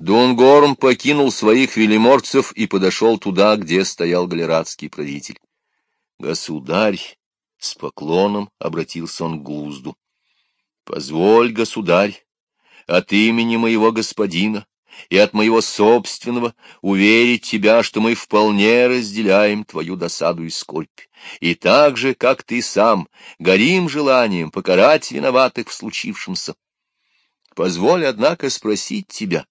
Дунгорм покинул своих велиморцев и подошел туда, где стоял галератский правитель. «Государь!» — с поклоном обратился он к Глузду. «Позволь, государь, от имени моего господина и от моего собственного уверить тебя, что мы вполне разделяем твою досаду и скорбь, и так же, как ты сам, горим желанием покарать виноватых в случившемся. Позволь, однако, спросить тебя,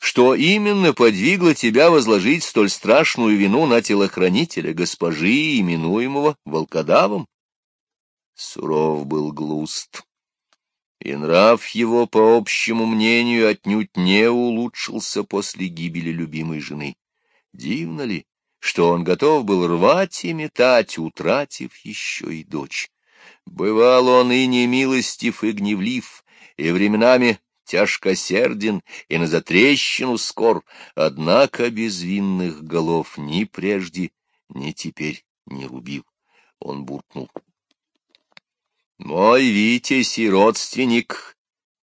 что именно подвигло тебя возложить столь страшную вину на телохранителя госпожи, именуемого волкодавом? Суров был глуст, и нрав его, по общему мнению, отнюдь не улучшился после гибели любимой жены. Дивно ли, что он готов был рвать и метать, утратив еще и дочь? Бывал он и немилостив, и гневлив, и временами тяжкосерден и на затрещину скор, однако безвинных голов ни прежде, ни теперь не рубил. Он буркнул. Мой Витязь и родственник,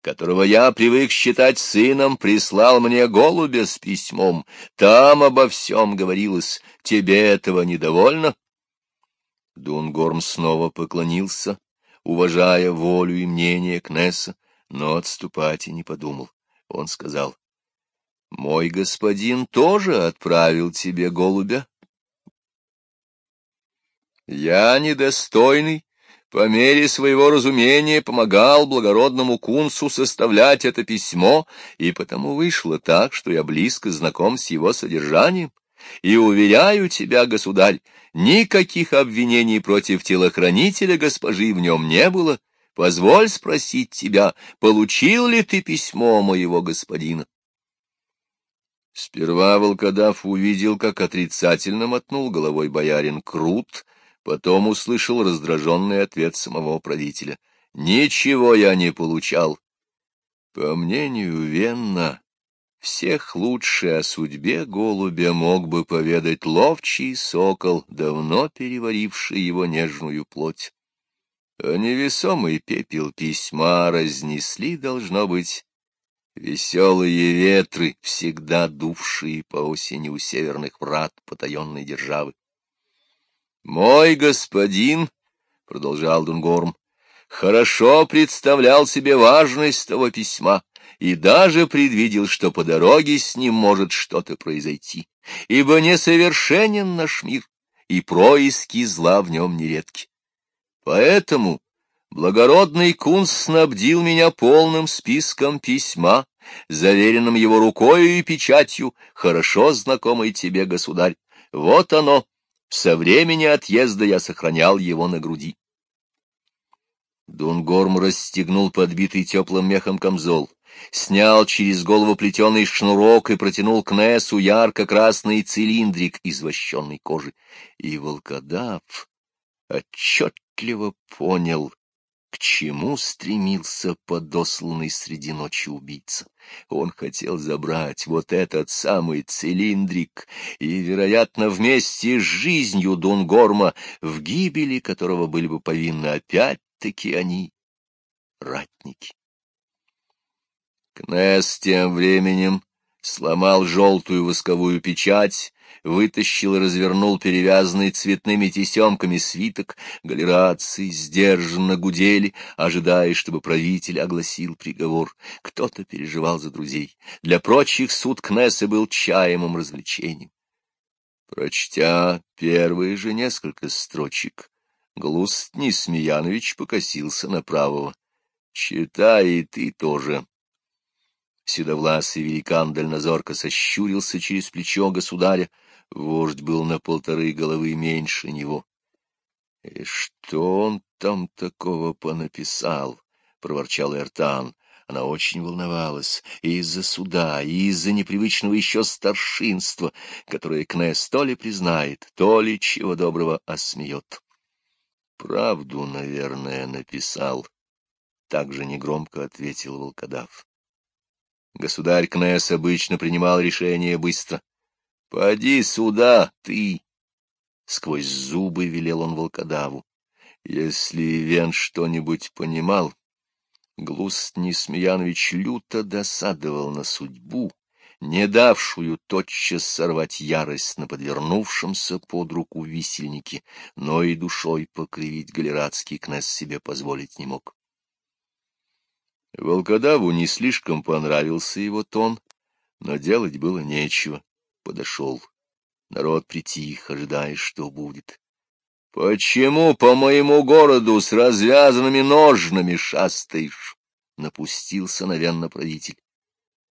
которого я привык считать сыном, прислал мне голубя с письмом. Там обо всем говорилось. Тебе этого недовольно? Дунгорм снова поклонился, уважая волю и мнение Кнесса, но отступать и не подумал. Он сказал, — Мой господин тоже отправил тебе голубя. Я недостойный, по мере своего разумения помогал благородному кунцу составлять это письмо, и потому вышло так, что я близко знаком с его содержанием. И уверяю тебя, государь, никаких обвинений против телохранителя госпожи в нем не было, — Позволь спросить тебя, получил ли ты письмо моего господина? Сперва волкодав увидел, как отрицательно мотнул головой боярин Крут, потом услышал раздраженный ответ самого правителя. — Ничего я не получал. По мнению Венна, всех лучше о судьбе голубя мог бы поведать ловчий сокол, давно переваривший его нежную плоть невесомый пепел письма разнесли, должно быть, веселые ветры, всегда дувшие по осени у северных врат потаенной державы. «Мой господин», — продолжал Дунгорм, — «хорошо представлял себе важность того письма и даже предвидел, что по дороге с ним может что-то произойти, ибо несовершенен наш мир, и происки зла в нем нередки. Поэтому благородный кунс снабдил меня полным списком письма, заверенным его рукою и печатью, хорошо знакомый тебе, государь. Вот оно. Со времени отъезда я сохранял его на груди. Дунгорм расстегнул подбитый теплым мехом камзол, снял через голову плетеный шнурок и протянул к Нессу ярко-красный цилиндрик из вощенной кожи. И волкодав отчетливо понял, к чему стремился подосланный среди ночи убийца. Он хотел забрать вот этот самый цилиндрик и, вероятно, вместе с жизнью Дунгорма, в гибели которого были бы повинны опять-таки они, ратники. Кнесс тем временем сломал желтую восковую печать, вытащил и развернул перевязанный цветными тесемками свиток, галерации сдержанно гудели, ожидая, чтобы правитель огласил приговор. Кто-то переживал за друзей. Для прочих суд Кнесса был чаемым развлечением. Прочтя первые же несколько строчек, Глуст Несмеянович покосился на правого. — Читай и ты тоже, Седовласый великан дальнозорко сощурился через плечо государя. Вождь был на полторы головы меньше него. — И что он там такого понаписал? — проворчал Эртан. Она очень волновалась и из-за суда, и из-за непривычного еще старшинства, которое Кнесс то ли признает, то ли чего доброго осмеет. Правду, наверное, написал. Так же негромко ответил волкодав. Государь Кнесс обычно принимал решение быстро. — Поди сюда, ты! — сквозь зубы велел он волкодаву. Если Вен что-нибудь понимал, Глуст Несмеянович люто досадовал на судьбу, не давшую тотчас сорвать ярость на подвернувшемся под руку висельнике, но и душой покривить галератский князь себе позволить не мог. Волкодаву не слишком понравился его тон, но делать было нечего. Подошел. Народ притих, ожидая, что будет. — Почему по моему городу с развязанными ножнами шастаешь? — напустился, наверное, правитель.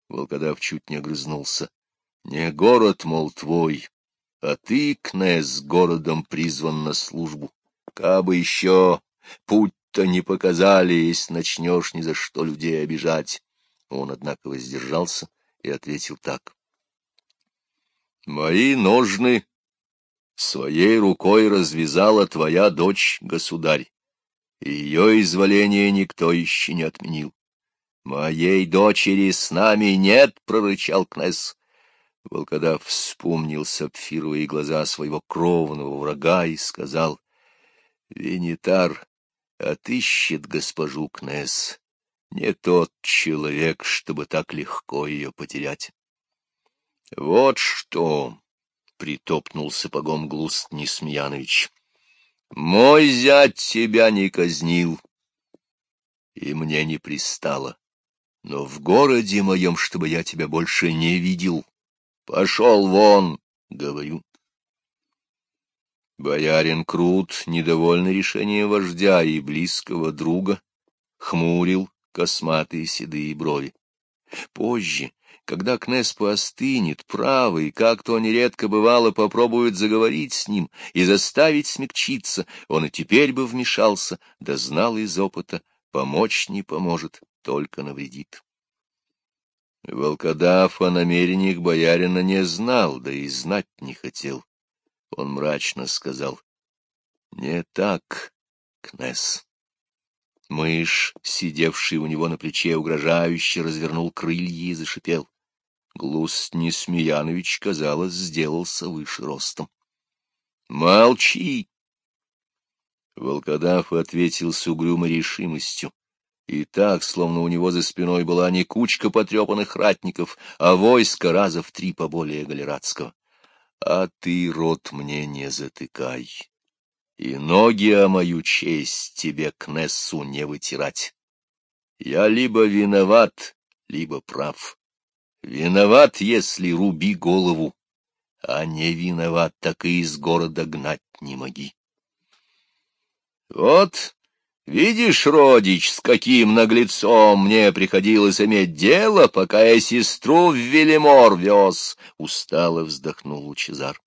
Волкодав чуть не огрызнулся. — Не город, мол, твой, а ты, князь, городом призван на службу. Кабы еще путь-то не показали, если начнешь ни за что людей обижать. Он, однако, воздержался и ответил так. — Мои ножны своей рукой развязала твоя дочь, государь, ее изволение никто еще не отменил. «Моей дочери с нами нет!» — прорычал князь. Волкодав вспомнил сапфировые глаза своего кровного врага и сказал, «Венитар отыщет госпожу князь. Не тот человек, чтобы так легко ее потерять». «Вот что!» — притопнул сапогом Глуст Несмеянович. «Мой зять тебя не казнил, и мне не пристало но в городе моем, чтобы я тебя больше не видел. Пошел вон, — говорю. Боярин Крут, недовольный решением вождя и близкого друга, хмурил косматые седые брови. Позже, когда князь поостынет, правый, как то нередко бывало, попробует заговорить с ним и заставить смягчиться, он и теперь бы вмешался, да знал из опыта, помочь не поможет только навредит. Волкодав о намерениях боярина не знал, да и знать не хотел. Он мрачно сказал, — Не так, Кнесс. Мышь, сидевший у него на плече, угрожающе развернул крылья и зашипел. Глуст Несмеянович, казалось, сделался выше ростом. — Молчи! Волкодав ответил с угрюмой решимостью. И так, словно у него за спиной была не кучка потрепанных ратников, а войско раза в три поболее галератского. А ты рот мне не затыкай, и ноги о мою честь тебе к Нессу не вытирать. Я либо виноват, либо прав. Виноват, если руби голову, а не виноват, так и из города гнать не моги. Вот Видишь, родич, с каким наглецом мне приходилось иметь дело, пока я сестру в Велимор вез, — устало вздохнул Лучезар.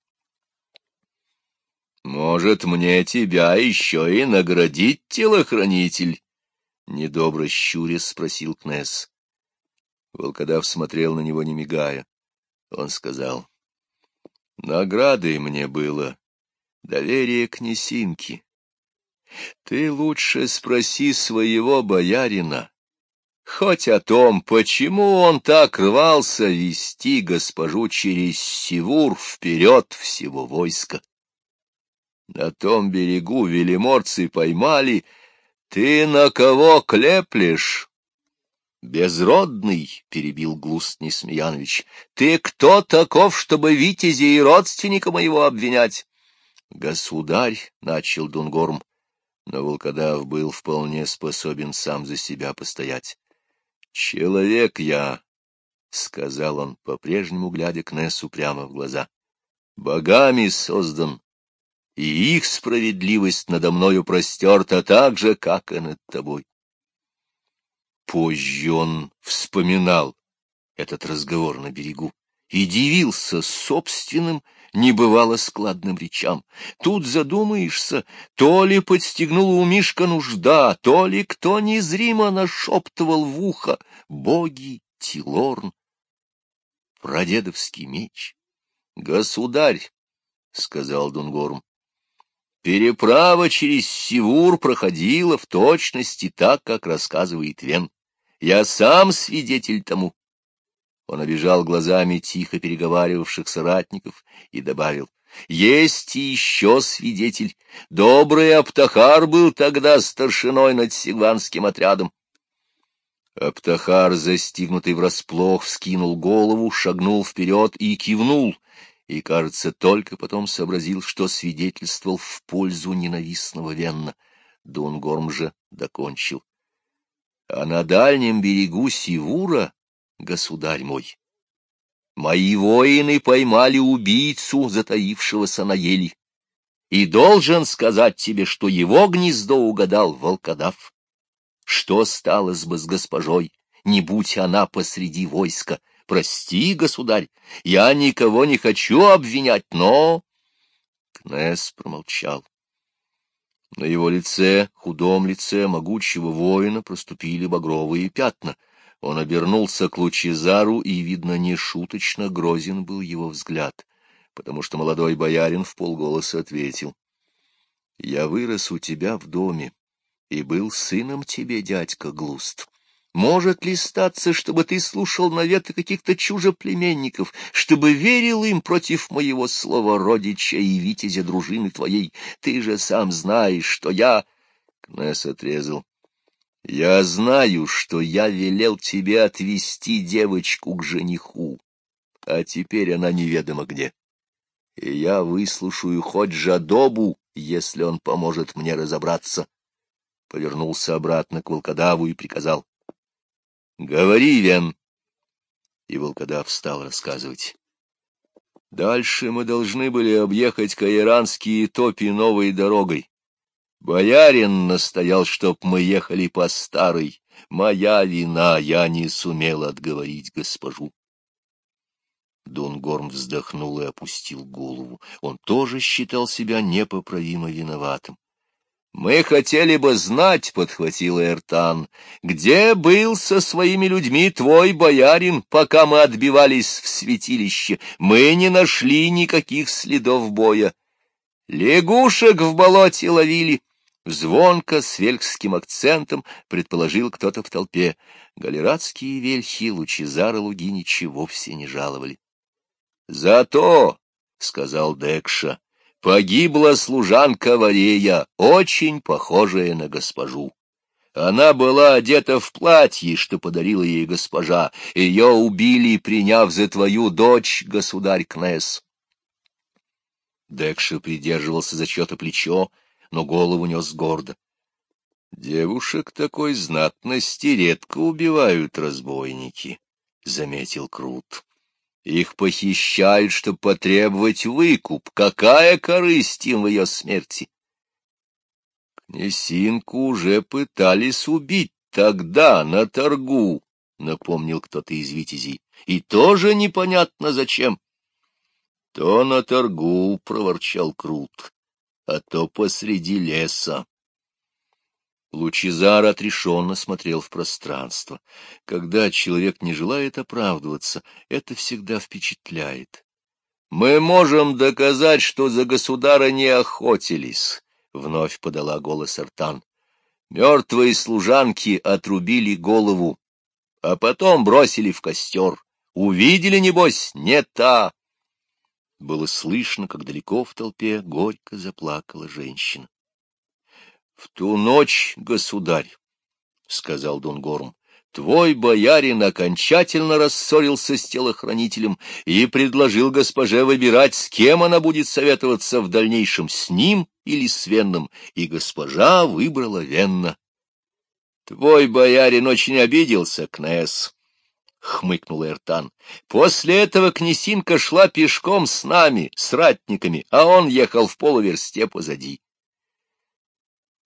— Может, мне тебя еще и наградить, телохранитель? — недобро щурясь спросил Кнесс. Волкодав смотрел на него, не мигая. Он сказал, — Наградой мне было доверие к Несинке ты лучше спроси своего боярина, хоть о том, почему он так рвался вести госпожу через Сивур вперед всего войска. На том берегу велиморцы поймали, ты на кого клеплешь? Безродный, — перебил Глуст Несмеянович, — ты кто таков, чтобы витязи и родственника моего обвинять? Государь, — начал Дунгорм, но волкодав был вполне способен сам за себя постоять. — Человек я, — сказал он, по-прежнему глядя к Нессу прямо в глаза, — богами создан, и их справедливость надо мною простерта так же, как и над тобой. Позже он вспоминал этот разговор на берегу и дивился собственным небывало складным речам. Тут задумаешься, то ли подстегнула у Мишка нужда, то ли кто незримо нашептывал в ухо «Боги, Тилорн, прадедовский меч». «Государь», — сказал Дунгорм, — «переправа через Сивур проходила в точности так, как рассказывает Вен. Я сам свидетель тому». Он обижал глазами тихо переговаривавших соратников и добавил, «Есть еще свидетель. Добрый Аптахар был тогда старшиной над сигванским отрядом». Аптахар, застигнутый врасплох, вскинул голову, шагнул вперед и кивнул, и, кажется, только потом сообразил, что свидетельствовал в пользу ненавистного Венна. Дунгорм же докончил. А на дальнем берегу Сивура, государь мой, мои воины поймали убийцу, затаившегося на ели, и должен сказать тебе, что его гнездо угадал волкодав. Что сталось бы с госпожой, не будь она посреди войска? Прости, государь, я никого не хочу обвинять, но... Кнесс промолчал. На его лице, худом лице могучего воина, проступили багровые пятна. Он обернулся к Лучезару, и, видно, нешуточно грозен был его взгляд, потому что молодой боярин в полголоса ответил. — Я вырос у тебя в доме и был сыном тебе, дядька Глуст. Может ли статься, чтобы ты слушал наветы каких-то чужеплеменников, чтобы верил им против моего слова родича и витязя дружины твоей? Ты же сам знаешь, что я...» Кнесс отрезал. «Я знаю, что я велел тебе отвести девочку к жениху, а теперь она неведомо где. И я выслушаю хоть жадобу, если он поможет мне разобраться». Повернулся обратно к волкодаву и приказал. Говори, Вен. И волкодав стал рассказывать. Дальше мы должны были объехать каиранские топи новой дорогой. Боярин настоял, чтоб мы ехали по старой. Моя вина, я не сумел отговорить госпожу. Дунгорм вздохнул и опустил голову. Он тоже считал себя непоправимо виноватым. Мы хотели бы знать, — подхватил Эртан, — где был со своими людьми твой боярин, пока мы отбивались в святилище? Мы не нашли никаких следов боя. Лягушек в болоте ловили. Звонко, с вельхским акцентом, предположил кто-то в толпе. Галератские вельхи Лучезара Лугиничи вовсе не жаловали. — Зато, — сказал Декша, Погибла служанка Варея, очень похожая на госпожу. Она была одета в платье, что подарила ей госпожа. Ее убили, приняв за твою дочь, государь Кнесс. Декша придерживался за чье-то плечо, но голову нес гордо. Девушек такой знатности редко убивают разбойники, — заметил Крут. Их похищают, чтобы потребовать выкуп. Какая корысть им в ее смерти? Князинку уже пытались убить тогда, на торгу, — напомнил кто-то из витязей. И тоже непонятно зачем. То на торгу, — проворчал Крут, — а то посреди леса. Лучезар отрешенно смотрел в пространство. Когда человек не желает оправдываться, это всегда впечатляет. «Мы можем доказать, что за государа не охотились», — вновь подала голос Артан. «Мертвые служанки отрубили голову, а потом бросили в костер. Увидели, небось, не та». Было слышно, как далеко в толпе горько заплакала женщина. В ту ночь, государь, — сказал Дунгорм, — твой боярин окончательно рассорился с телохранителем и предложил госпоже выбирать, с кем она будет советоваться в дальнейшем, с ним или с Венном, и госпожа выбрала Венна. — Твой боярин очень обиделся, Кнесс, — хмыкнул Эртан. — После этого князинка шла пешком с нами, с ратниками, а он ехал в полуверсте позади.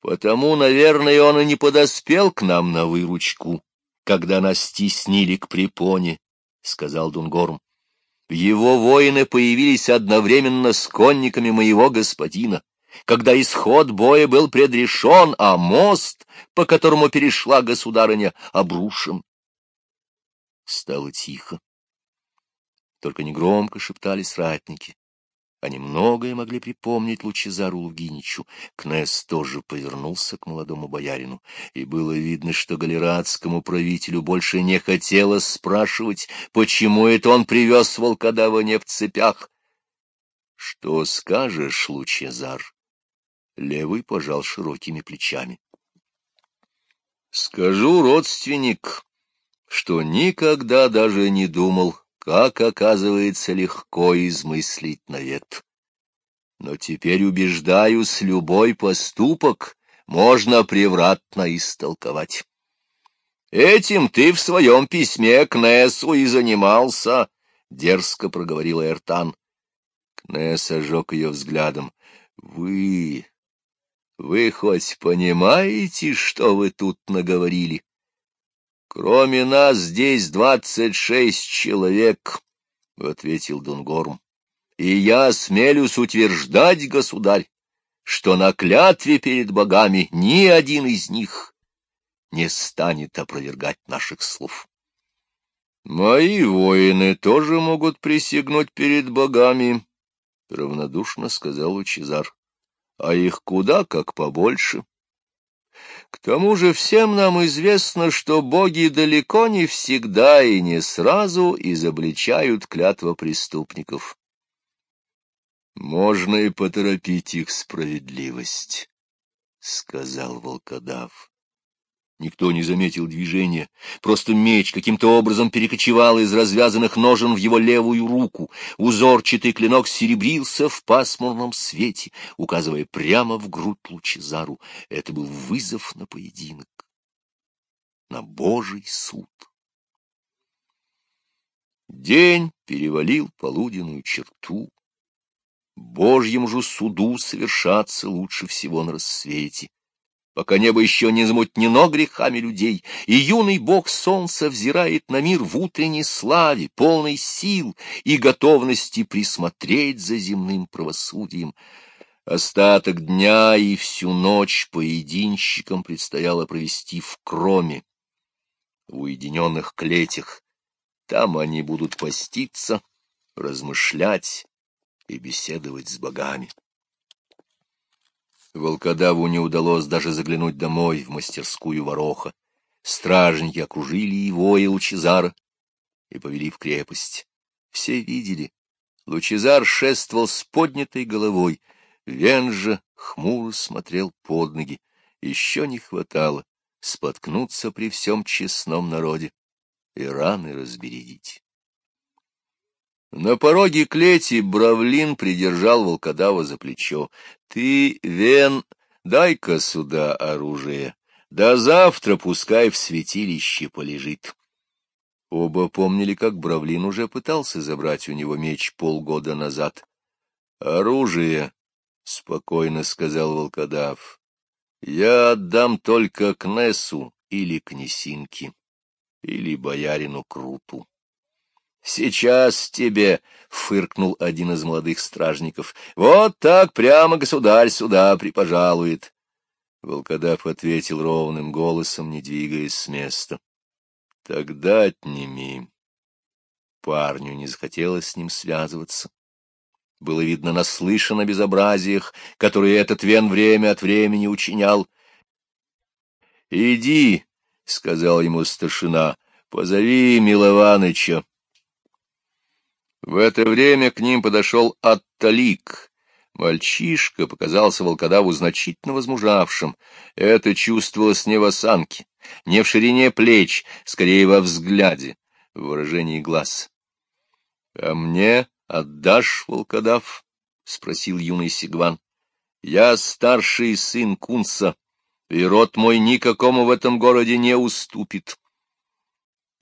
Потому, наверное, он и не подоспел к нам на выручку, когда нас стеснили к препоне, — сказал Дунгорм. Его воины появились одновременно с конниками моего господина, когда исход боя был предрешен, а мост, по которому перешла государыня, обрушен. Стало тихо. Только негромко шептались ратники. Они многое могли припомнить Лучезару Лугиничу. Кнесс тоже повернулся к молодому боярину, и было видно, что галератскому правителю больше не хотелось спрашивать, почему это он привез волкодава не в цепях. — Что скажешь, Лучезар? Левый пожал широкими плечами. — Скажу, родственник, что никогда даже не думал, как, оказывается, легко измыслить навет. Но теперь убеждаюсь, любой поступок можно превратно истолковать. Этим ты в своем письме к Нессу и занимался, — дерзко проговорила Эртан. Кнесс ожег ее взглядом. — Вы... вы хоть понимаете, что вы тут наговорили? Кроме нас здесь двадцать шесть человек, — ответил Дунгорм. — И я смелюсь утверждать, государь, что на клятве перед богами ни один из них не станет опровергать наших слов. Мои воины тоже могут присягнуть перед богами, — равнодушно сказал Лучезар, — а их куда как побольше. К тому же всем нам известно, что боги далеко не всегда и не сразу изобличают клятва преступников. Можно и поторопить их справедливость, — сказал волкодав. Никто не заметил движения. Просто меч каким-то образом перекочевал из развязанных ножен в его левую руку. Узорчатый клинок серебрился в пасмурном свете, указывая прямо в грудь Лучезару. Это был вызов на поединок, на Божий суд. День перевалил полуденную черту. Божьему же суду совершаться лучше всего на рассвете пока небо еще не замутнено грехами людей, и юный бог солнца взирает на мир в утренней славе, полной сил и готовности присмотреть за земным правосудием. Остаток дня и всю ночь поединщикам предстояло провести в кроме, в уединенных клетях. Там они будут поститься, размышлять и беседовать с богами. Волкодаву не удалось даже заглянуть домой, в мастерскую вороха. Стражники окружили его и Лучезара и повели в крепость. Все видели. Лучезар шествовал с поднятой головой, Вен же хмуро смотрел под ноги. Еще не хватало споткнуться при всем честном народе и раны разбередить. На пороге клети Бравлин придержал волкодава за плечо. — Ты, Вен, дай-ка сюда оружие. До завтра пускай в святилище полежит. Оба помнили, как Бравлин уже пытался забрать у него меч полгода назад. — Оружие, — спокойно сказал волкодав, — я отдам только Кнессу или Кнесинке, или боярину Круту. Сейчас тебе, — фыркнул один из молодых стражников, — вот так прямо государь сюда припожалует. Волкодав ответил ровным голосом, не двигаясь с места. — Тогда отними. Парню не захотелось с ним связываться. Было видно наслышан о безобразиях, которые этот вен время от времени учинял. — Иди, — сказал ему старшина, — позови Милованыча. В это время к ним подошел Атталик. Мальчишка показался волкодаву значительно возмужавшим. Это чувствовалось не в осанке, не в ширине плеч, скорее во взгляде, в выражении глаз. — А мне отдашь, волкодав? — спросил юный Сигван. — Я старший сын Кунса, и род мой никакому в этом городе не уступит.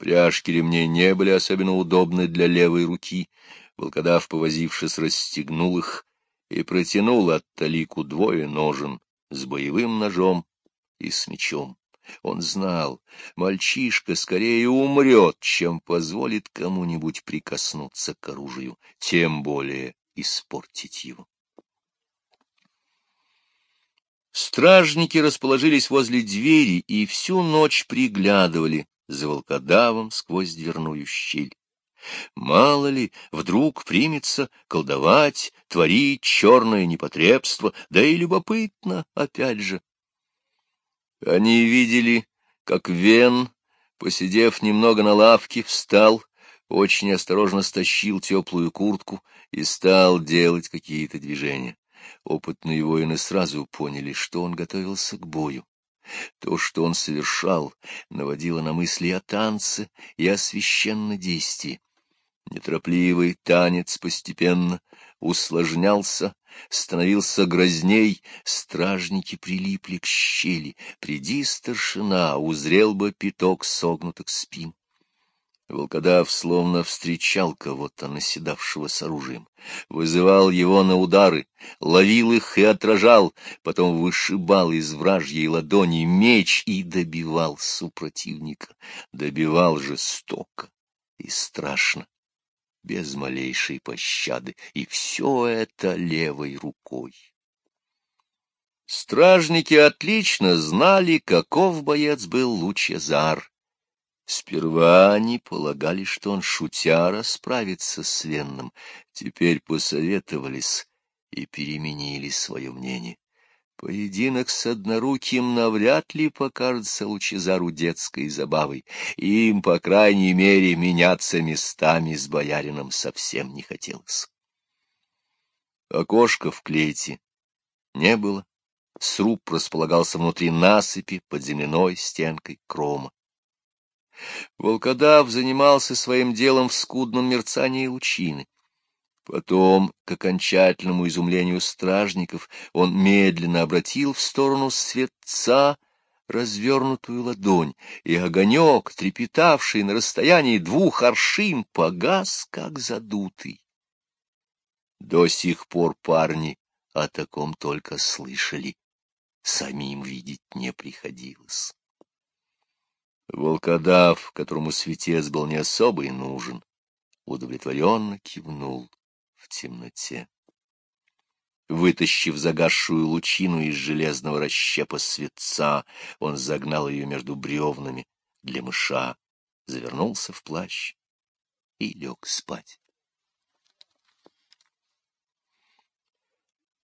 Пряжки ремней не были особенно удобны для левой руки. Волкодав, повозившись, расстегнул их и протянул от талику двое ножен с боевым ножом и с мечом. Он знал, мальчишка скорее умрет, чем позволит кому-нибудь прикоснуться к оружию, тем более испортить его. Стражники расположились возле двери и всю ночь приглядывали за волкодавом сквозь дверную щель. Мало ли, вдруг примется колдовать, творить черное непотребство, да и любопытно, опять же. Они видели, как Вен, посидев немного на лавке, встал, очень осторожно стащил теплую куртку и стал делать какие-то движения. Опытные воины сразу поняли, что он готовился к бою. То, что он совершал, наводило на мысли о танце и о священнодействии. Неторопливый танец постепенно усложнялся, становился грозней, стражники прилипли к щели, приди старшина, узрел бы пяток согнутых спин. Волкодав словно встречал кого-то, наседавшего с оружием, вызывал его на удары, ловил их и отражал, потом вышибал из вражьей ладони меч и добивал супротивника, добивал жестоко и страшно, без малейшей пощады, и все это левой рукой. Стражники отлично знали, каков боец был Лучезар, Сперва они полагали, что он, шутя, расправится с Венном, теперь посоветовались и переменили свое мнение. Поединок с одноруким навряд ли покажется Лучезару детской забавой, им, по крайней мере, меняться местами с боярином совсем не хотелось. Окошка в клете не было, сруб располагался внутри насыпи под земляной стенкой крома. Волкодав занимался своим делом в скудном мерцании лучины. Потом, к окончательному изумлению стражников, он медленно обратил в сторону светца развернутую ладонь, и огонек, трепетавший на расстоянии двух аршин, погас, как задутый. До сих пор парни о таком только слышали, самим видеть не приходилось. Волкодав, которому светец был не особо и нужен, удовлетворенно кивнул в темноте. Вытащив загасшую лучину из железного расщепа светца, он загнал ее между бревнами для мыша, завернулся в плащ и лег спать.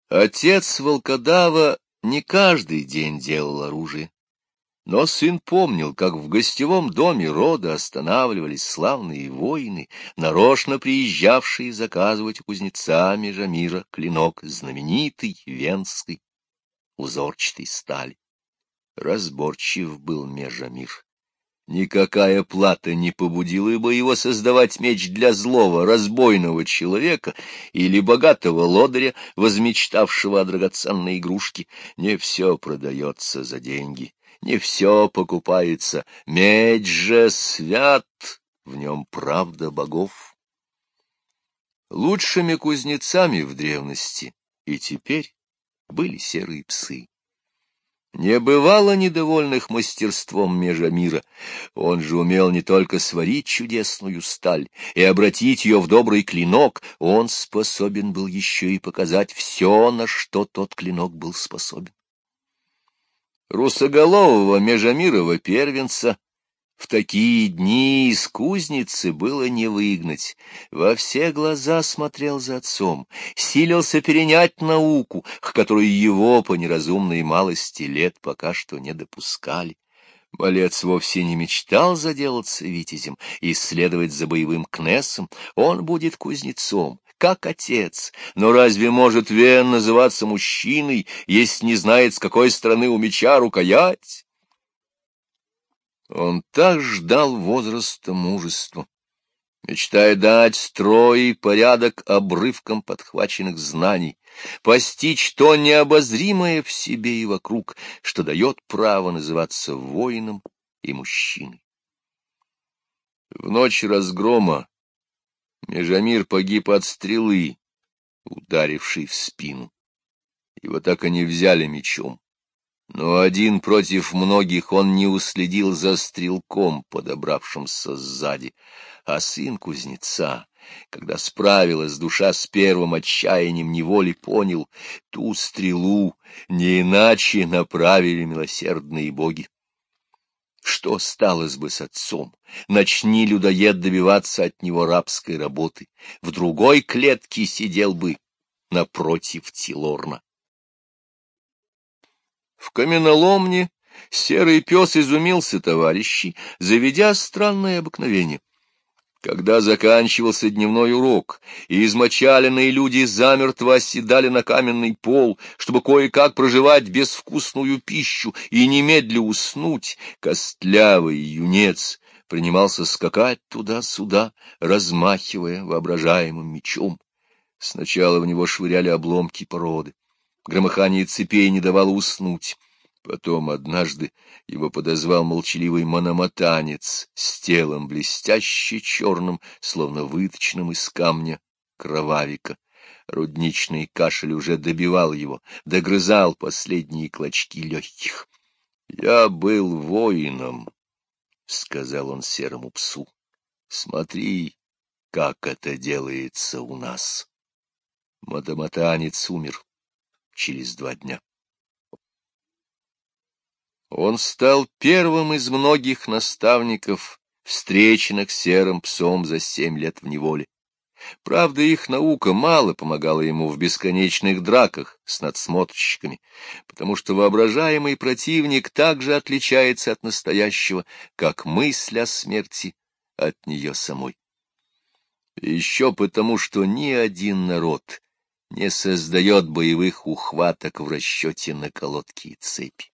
Отец волкодава не каждый день делал оружие. Но сын помнил, как в гостевом доме рода останавливались славные воины, нарочно приезжавшие заказывать у кузнеца Межамира клинок знаменитый венской узорчатой стали. Разборчив был Межамир. Никакая плата не побудила бы его создавать меч для злого, разбойного человека или богатого лодыря, возмечтавшего о драгоценной игрушке. Не все продается за деньги не все покупается. Медь же свят, в нем правда богов. Лучшими кузнецами в древности и теперь были серые псы. Не бывало недовольных мастерством Межамира. Он же умел не только сварить чудесную сталь и обратить ее в добрый клинок, он способен был еще и показать все, на что тот клинок был способен русоголового Межамирова первенца в такие дни из кузницы было не выгнать. Во все глаза смотрел за отцом, силился перенять науку, к которой его по неразумной малости лет пока что не допускали. Болец вовсе не мечтал заделаться витязем и следовать за боевым кнессом, он будет кузнецом, как отец. Но разве может Вен называться мужчиной, если не знает, с какой стороны у меча рукоять? Он так ждал возраста мужества, мечтая дать строй и порядок обрывкам подхваченных знаний, постичь то необозримое в себе и вокруг, что дает право называться воином и мужчиной. В ночь разгрома Межамир погиб от стрелы, ударившей в спину. Его так и не взяли мечом. Но один против многих он не уследил за стрелком, подобравшимся сзади, а сын кузнеца, когда справилась душа с первым отчаянием неволи, понял, ту стрелу не иначе направили милосердные боги. Что сталось бы с отцом? Начни людоед добиваться от него рабской работы. В другой клетке сидел бы напротив Тилорна. В каменоломне серый пес изумился товарищи, заведя странное обыкновение. Когда заканчивался дневной урок, и измочаленные люди замертво оседали на каменный пол, чтобы кое-как проживать безвкусную пищу и немедля уснуть, костлявый юнец принимался скакать туда-сюда, размахивая воображаемым мечом. Сначала в него швыряли обломки породы. Громыхание цепей не давало уснуть. Потом однажды его подозвал молчаливый мономотанец с телом блестяще черным, словно выточенным из камня кровавика. Рудничный кашель уже добивал его, догрызал последние клочки легких. — Я был воином, — сказал он серому псу. — Смотри, как это делается у нас. Мономотанец умер через два дня. Он стал первым из многих наставников, встреченных серым псом за семь лет в неволе. Правда, их наука мало помогала ему в бесконечных драках с надсмотрщиками, потому что воображаемый противник также отличается от настоящего, как мысль о смерти от нее самой. еще потому, что ни один народ не создает боевых ухваток в расчете на колодки и цепи.